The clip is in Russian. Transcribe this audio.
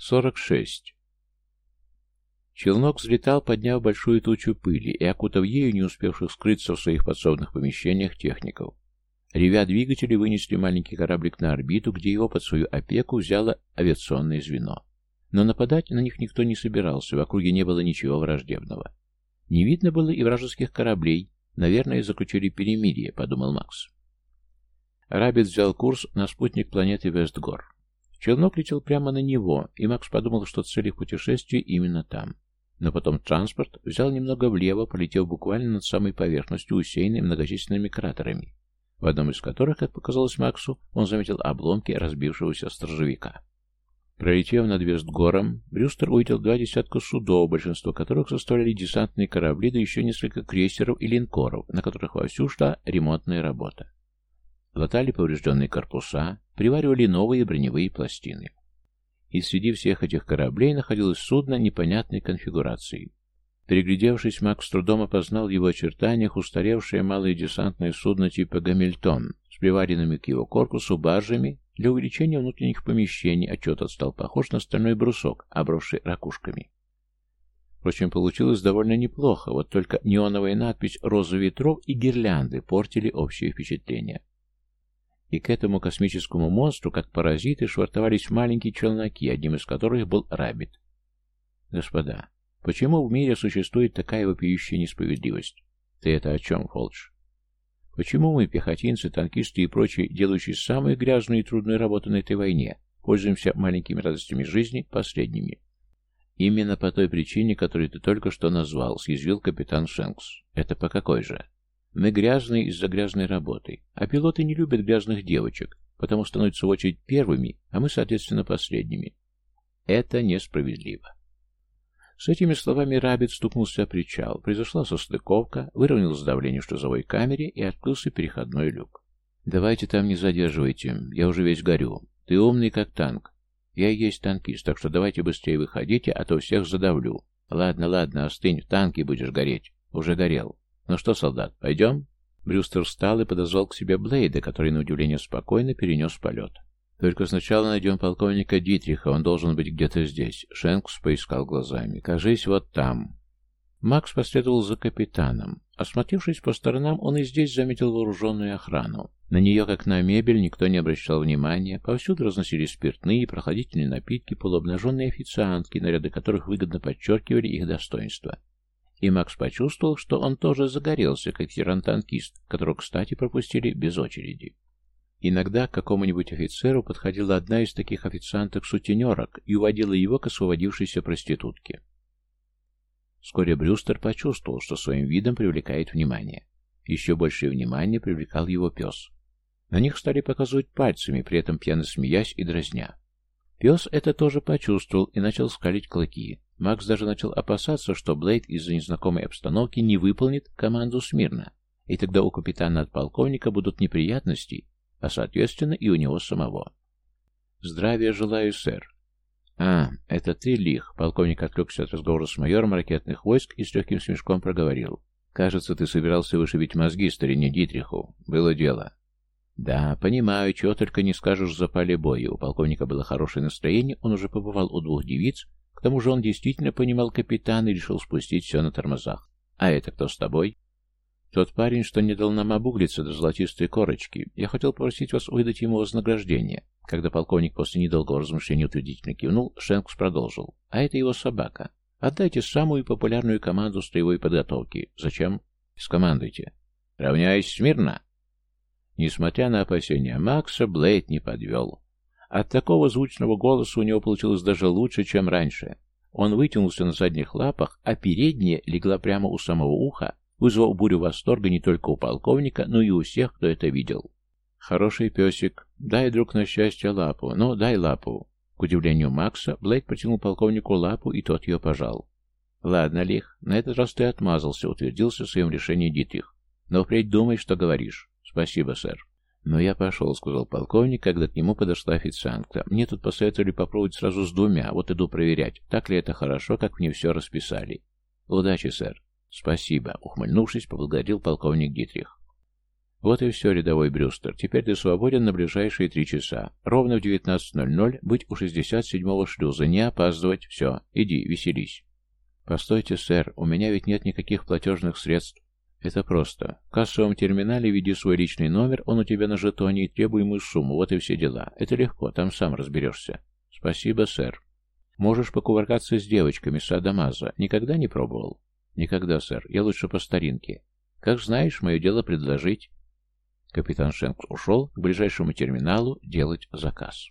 46. Челнок взлетал, подняв большую тучу пыли и окутав ею не успевших скрыться в своих подсобных помещениях техников. Ревя двигатели вынесли маленький кораблик на орбиту, где его под свою опеку взяло авиационное звено. Но нападать на них никто не собирался, в округе не было ничего враждебного. Не видно было и вражеских кораблей, наверное, заключили перемирие, подумал Макс. Рабит взял курс на спутник планеты Вестгор. Челнок летел прямо на него, и Макс подумал, что цель их путешествия именно там. Но потом транспорт взял немного влево, полетев буквально над самой поверхностью, усеянной многочисленными кратерами, в одном из которых, как показалось Максу, он заметил обломки разбившегося сторожевика. Пролетев над Вестгором, Брюстер увидел два десятка судов, большинство которых составляли десантные корабли, да еще несколько крейсеров и линкоров, на которых вовсю шла ремонтная работа. Латали поврежденные корпуса, приваривали новые броневые пластины. И среди всех этих кораблей находилось судно непонятной конфигурации. Переглядевшись, Макс с трудом опознал в его очертаниях устаревшее малое десантное судно типа «Гамильтон» с приваренными к его корпусу баржами для увеличения внутренних помещений, отчет стал похож на стальной брусок, обросший ракушками. Впрочем, получилось довольно неплохо, вот только неоновая надпись «Роза ветров» и гирлянды портили общее впечатление. И к этому космическому монстру, как паразиты, швартовались маленькие челноки, одним из которых был Раббит. Господа, почему в мире существует такая вопиющая несправедливость? Ты это о чем, Фолдж? Почему мы, пехотинцы, танкисты и прочие, делающие самую грязную и трудную работу на этой войне, пользуемся маленькими радостями жизни последними? Именно по той причине, которую ты только что назвал, съязвил капитан Шенкс. Это по какой же? Мы грязные из-за грязной работы, а пилоты не любят грязных девочек, потому становятся в очередь первыми, а мы, соответственно, последними. Это несправедливо. С этими словами Рабит стукнулся о причал. Произошла состыковка, выровнялось давление в шлюзовой камере и открылся переходной люк. «Давайте там не задерживайте, я уже весь горю. Ты умный, как танк. Я и есть танкист, так что давайте быстрее выходите, а то всех задавлю. Ладно, ладно, остынь, в танке будешь гореть. Уже горел. «Ну что, солдат, пойдем?» Брюстер встал и подозвал к себе Блейда, который, на удивление, спокойно перенес полет. «Только сначала найдем полковника Дитриха, он должен быть где-то здесь». Шенкс поискал глазами. «Кажись, вот там». Макс последовал за капитаном. Осмотревшись по сторонам, он и здесь заметил вооруженную охрану. На нее, как на мебель, никто не обращал внимания. Повсюду разносились спиртные и прохладительные напитки, полуобнаженные официантки, наряды которых выгодно подчеркивали их достоинство. И Макс почувствовал, что он тоже загорелся, как тиран-танкист, которого, кстати, пропустили без очереди. Иногда к какому-нибудь офицеру подходила одна из таких официанток-сутенерок и уводила его к освободившейся проститутке. Вскоре Брюстер почувствовал, что своим видом привлекает внимание. Еще большее внимание привлекал его пес. На них стали показывать пальцами, при этом пьяно смеясь и дразня. Пес это тоже почувствовал и начал скалить клыки. Макс даже начал опасаться, что Блейд из-за незнакомой обстановки не выполнит команду смирно, и тогда у капитана от полковника будут неприятности, а соответственно и у него самого. «Здравия желаю, сэр». «А, это ты, Лих?» Полковник отвлекся от разговора с майором ракетных войск и с легким смешком проговорил. «Кажется, ты собирался вышибить мозги старине Дитриху. Было дело». «Да, понимаю, чего только не скажешь за поле боя. У полковника было хорошее настроение, он уже побывал у двух девиц, к тому же он действительно понимал капитана и решил спустить все на тормозах. «А это кто с тобой?» «Тот парень, что не дал нам обуглиться до золотистой корочки. Я хотел попросить вас выдать ему вознаграждение». Когда полковник после недолгого размышления утвердительно кивнул, Шенкс продолжил. «А это его собака. Отдайте самую популярную команду строевой подготовки. Зачем? Скомандуйте. Равняйсь смирно!» Несмотря на опасения Макса, Блейд не подвел. От такого звучного голоса у него получилось даже лучше, чем раньше. Он вытянулся на задних лапах, а передняя легла прямо у самого уха, вызвав бурю восторга не только у полковника, но и у всех, кто это видел. «Хороший песик. Дай, друг, на счастье лапу. Ну, дай лапу». К удивлению Макса, Блейк протянул полковнику лапу, и тот ее пожал. «Ладно, Лих, на этот раз ты отмазался», — утвердился в своем решении Дитрих. «Но впредь думай, что говоришь». «Спасибо, сэр». «Но я пошел», — сказал полковник, когда к нему подошла официантка. «Мне тут посоветовали попробовать сразу с двумя, вот иду проверять, так ли это хорошо, как мне все расписали». «Удачи, сэр». «Спасибо», — ухмыльнувшись, поблагодарил полковник Дитрих. Вот и все, рядовой Брюстер. Теперь ты свободен на ближайшие три часа. Ровно в 19.00 быть у 67-го шлюза. Не опаздывать. Все. Иди, веселись. Постойте, сэр. У меня ведь нет никаких платежных средств. Это просто. В кассовом терминале веди свой личный номер, он у тебя на жетоне и требуемую сумму. Вот и все дела. Это легко, там сам разберешься. Спасибо, сэр. Можешь покувыркаться с девочками Садамаза. Никогда не пробовал? Никогда, сэр. Я лучше по старинке. Как знаешь, мое дело предложить. Капитан Шенкс ушел к ближайшему терминалу делать заказ.